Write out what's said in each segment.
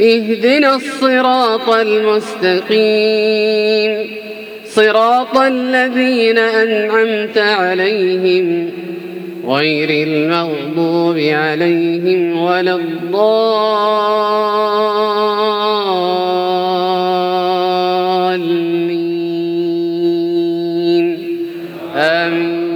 اهدنا الصراط المستقيم. صراط الذين أنعمت عليهم غير المغضوب عليهم ولا الضالين. آمين.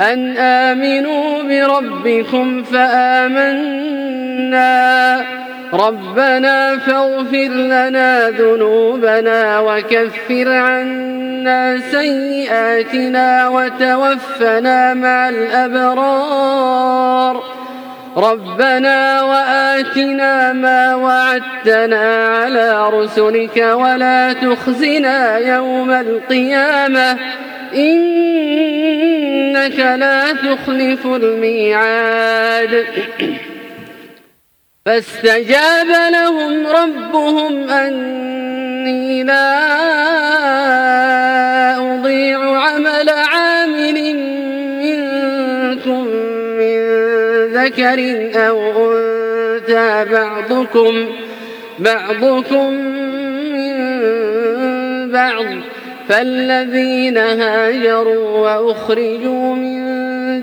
أن آمنوا بربكم فآمنا. ربنا فاغفر لنا ذنوبنا وكفر عنا سيئاتنا وتوفنا مع الأبرار. ربنا وآتنا ما وعدتنا على رسلك ولا تخزنا يوم القيامة. إنك لا تخلف الميعاد. فاستجاب لهم ربهم أني لا أضيع عمل عامل منكم من ذكر أو أنثى بعضكم بعضكم من بعض. فالذين هاجروا وأخرجوا من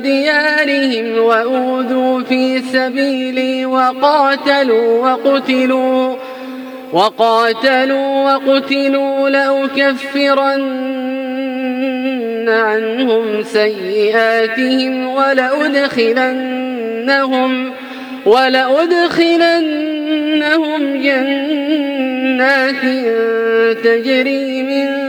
ديارهم وأوذوا في سبيلي وقاتلوا وقتلوا وقاتلوا وقتلوا لأكفرن عنهم سيئاتهم ولأدخلنهم ولأدخلنهم جنات تجري من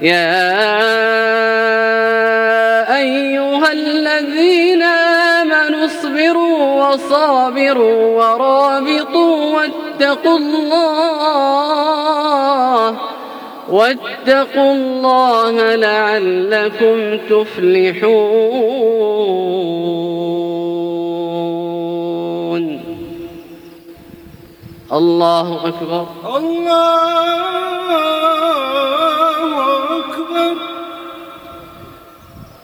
يا أيها الذين آمنوا اصبروا وصابروا ورابطوا واتقوا الله واتقوا الله لعلكم تفلحون. الله أكبر. الله